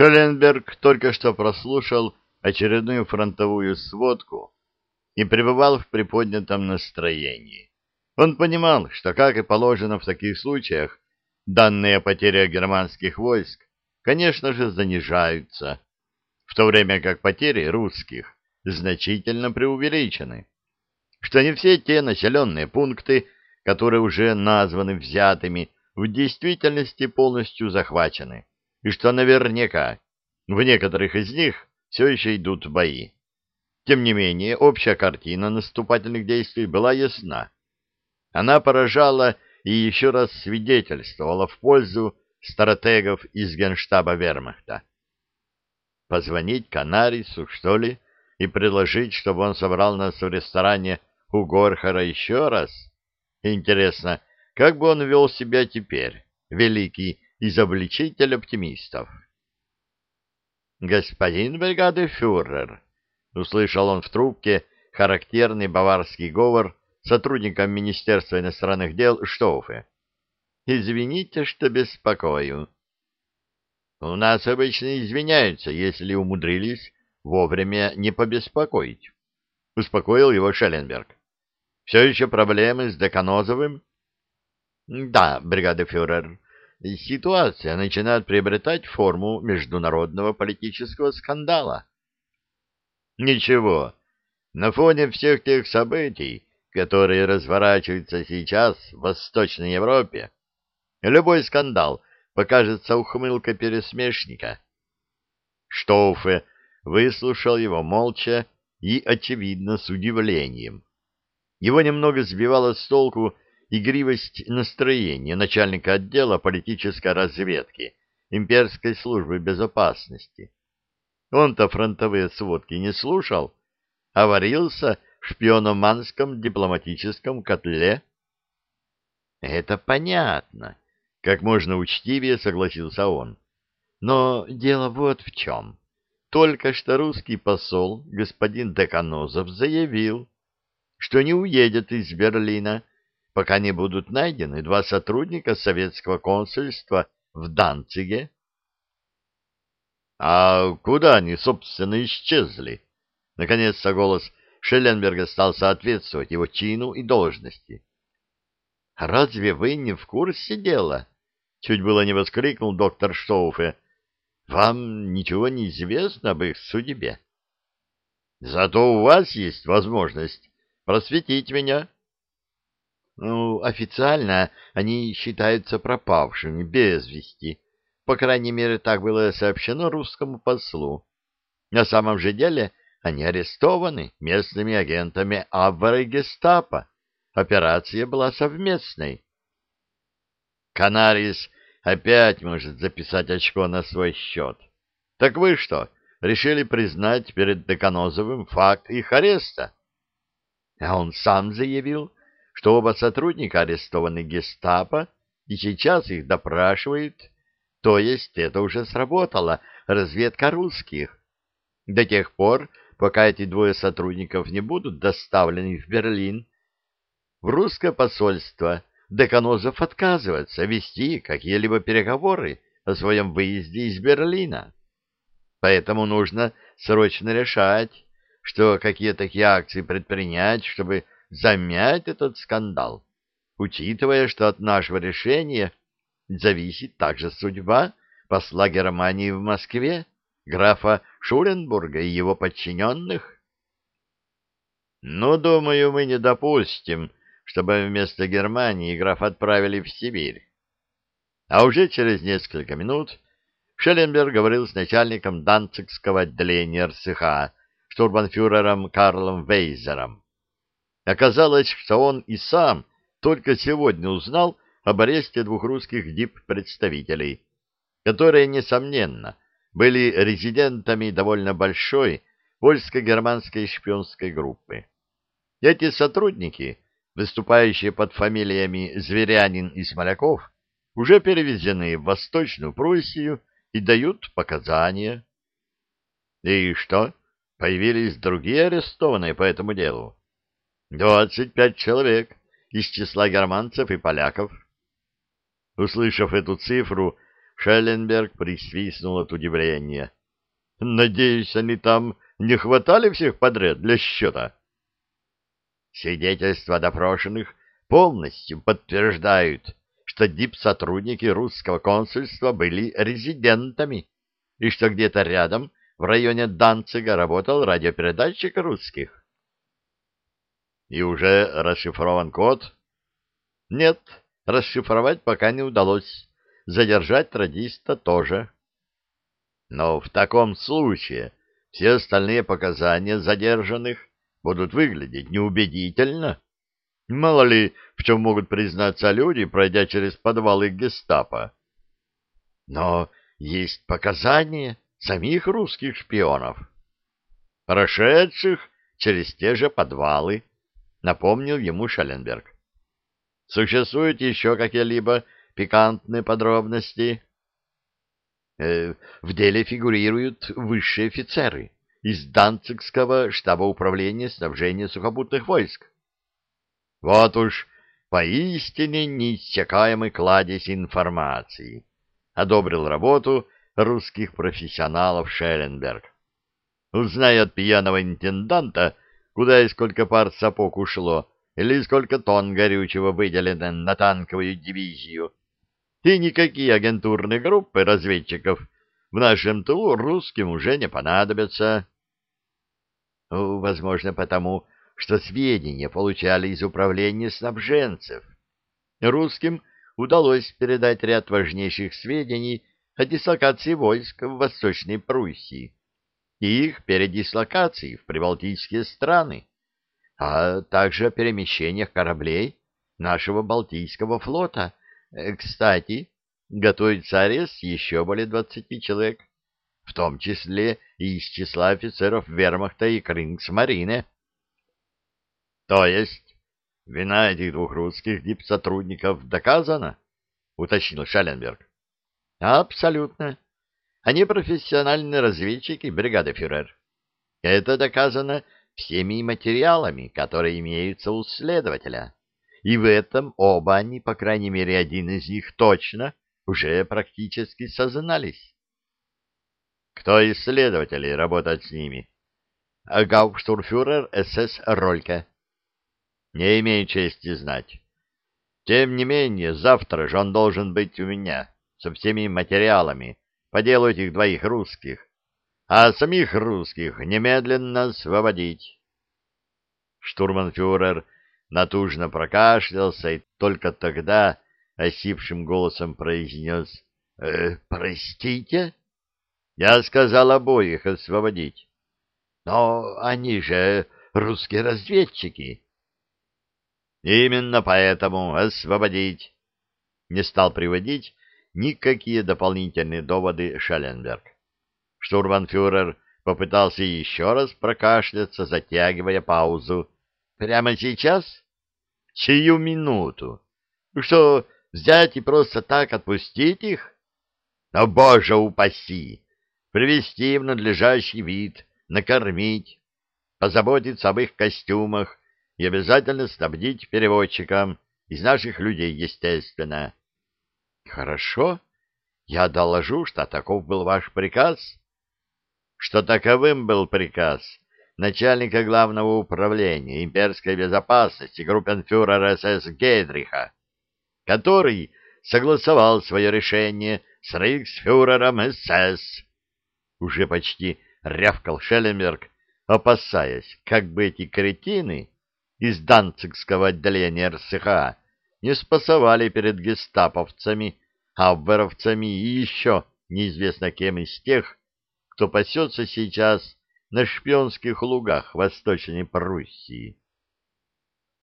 Шелленберг только что прослушал очередную фронтовую сводку и пребывал в приподнятом настроении. Он понимал, что, как и положено в таких случаях, данные потери германских войск, конечно же, занижаются, в то время как потери русских значительно преувеличены, что не все те населенные пункты, которые уже названы взятыми, в действительности полностью захвачены, и что наверняка в некоторых из них все еще идут бои. Тем не менее, общая картина наступательных действий была ясна. Она поражала и еще раз свидетельствовала в пользу стратегов из генштаба вермахта. Позвонить Канарису, что ли, и предложить, чтобы он собрал нас в ресторане у Горхара еще раз? Интересно, как бы он вел себя теперь, великий изобличитель оптимистов? «Господин бригады фюрер», — услышал он в трубке характерный баварский говор сотрудникам Министерства иностранных дел Штоуфе. «Извините, что беспокою». «У нас обычно извиняются, если умудрились вовремя не побеспокоить», — успокоил его Шелленберг. «Все еще проблемы с Деканозовым?» «Да, бригада фюрер, ситуация начинает приобретать форму международного политического скандала». «Ничего, на фоне всех тех событий, которые разворачиваются сейчас в Восточной Европе, любой скандал покажется ухмылкой пересмешника. Штоуфе выслушал его молча и, очевидно, с удивлением. Его немного сбивала с толку игривость настроения начальника отдела политической разведки имперской службы безопасности. Он-то фронтовые сводки не слушал, а варился в шпиономанском дипломатическом котле. Это понятно, как можно учтивее согласился он. Но дело вот в чем. Только что русский посол, господин Деканозов, заявил, что не уедет из Берлина, пока не будут найдены два сотрудника советского консульства в Данциге. А куда они, собственно, исчезли? Наконец-то голос Шелленберга стал соответствовать его чину и должности. «Разве вы не в курсе дела?» Чуть было не воскликнул доктор Штоуфе. «Вам ничего не известно об их судьбе?» «Зато у вас есть возможность просветить меня». «Ну, официально они считаются пропавшими, без вести. По крайней мере, так было сообщено русскому послу. На самом же деле они арестованы местными агентами Абвера и Гестапо. Операция была совместной. Канарис опять может записать очко на свой счет. Так вы что, решили признать перед Деканозовым факт их ареста? А он сам заявил, что оба сотрудника арестованы гестапо, и сейчас их допрашивают. То есть это уже сработало, разведка русских. До тех пор, пока эти двое сотрудников не будут доставлены в Берлин, в русское посольство Деканозов отказывается вести какие-либо переговоры о своем выезде из Берлина. Поэтому нужно срочно решать, что какие такие акции предпринять, чтобы замять этот скандал, учитывая, что от нашего решения зависит также судьба посла Германии в Москве графа Шуленбурга и его подчиненных? Ну, думаю, мы не допустим, чтобы вместо Германии граф отправили в Сибирь. А уже через несколько минут Шелленберг говорил с начальником данцигского отделения РСХ, штурбанфюрером Карлом Вейзером. Оказалось, что он и сам только сегодня узнал об аресте двух русских дип-представителей, которые, несомненно, были резидентами довольно большой польско-германской шпионской группы. Эти сотрудники, выступающие под фамилиями Зверянин и Смоляков, уже перевезены в Восточную Пруссию и дают показания. И что, появились другие арестованные по этому делу? Двадцать пять человек из числа германцев и поляков. Услышав эту цифру, Шелленберг присвистнул от удивления. Надеюсь, они там не хватали всех подряд для счета? Свидетельства допрошенных полностью подтверждают, что дип-сотрудники русского консульства были резидентами, и что где-то рядом, в районе Данцига, работал радиопередатчик русских. И уже расшифрован код? Нет, расшифровать пока не удалось. Задержать радиста тоже. Но в таком случае все остальные показания задержанных будут выглядеть неубедительно. Мало ли, в чем могут признаться люди, пройдя через подвалы гестапо. Но есть показания самих русских шпионов, прошедших через те же подвалы, напомнил ему Шелленберг. Существуют еще какие-либо пикантные подробности? Э, в деле фигурируют высшие офицеры из Данцигского штаба управления снабжения сухопутных войск. Вот уж поистине неиссякаемый кладезь информации. Одобрил работу русских профессионалов Шелленберг. Узная от пьяного интенданта, куда и сколько пар сапог ушло, или сколько тонн горючего выделено на танковую дивизию. И никакие агентурные группы разведчиков в нашем тылу русским уже не понадобятся. Возможно, потому что сведения получали из управления снабженцев. Русским удалось передать ряд важнейших сведений о дислокации войск в Восточной Пруссии и их передислокации в прибалтийские страны, а также о перемещениях кораблей нашего Балтийского флота. Э, кстати, готовится арест еще более двадцати человек, в том числе и из числа офицеров вермахта и Крингсмарine. То есть вина этих двух русских дипсотрудников доказана? уточнил Шелленберг. Абсолютно. Они профессиональные разведчики бригады фюрер. Это доказано всеми материалами, которые имеются у следователя. И в этом оба они, по крайней мере один из них точно, уже практически сознались. Кто из следователей работает с ними? Гауптштурфюрер СС Рольке. Не имею чести знать. Тем не менее, завтра же он должен быть у меня со всеми материалами по делу этих двоих русских, а самих русских немедленно освободить. Штурманфюрер натужно прокашлялся и только тогда осипшим голосом произнес «Э, «Простите?» «Я сказал обоих освободить». «Но они же русские разведчики». Именно поэтому освободить. Не стал приводить никакие дополнительные доводы Шелленберг. Штурманфюрер попытался еще раз прокашляться, затягивая паузу. Прямо сейчас? Чью минуту? Что, взять и просто так отпустить их? Но, боже упаси! Привести в надлежащий вид, накормить, позаботиться об их костюмах, и обязательно снабдить переводчиком, из наших людей, естественно. — Хорошо, я доложу, что таков был ваш приказ. Что таковым был приказ начальника главного управления имперской безопасности группенфюрера СС Гейдриха, который согласовал свое решение с рейхсфюрером СС. Уже почти рявкал Шелленберг, опасаясь, как бы эти кретины из данцигского отделения РСХ не спасовали перед гестаповцами, абверовцами и еще неизвестно кем из тех, кто пасется сейчас на шпионских лугах Восточной Пруссии.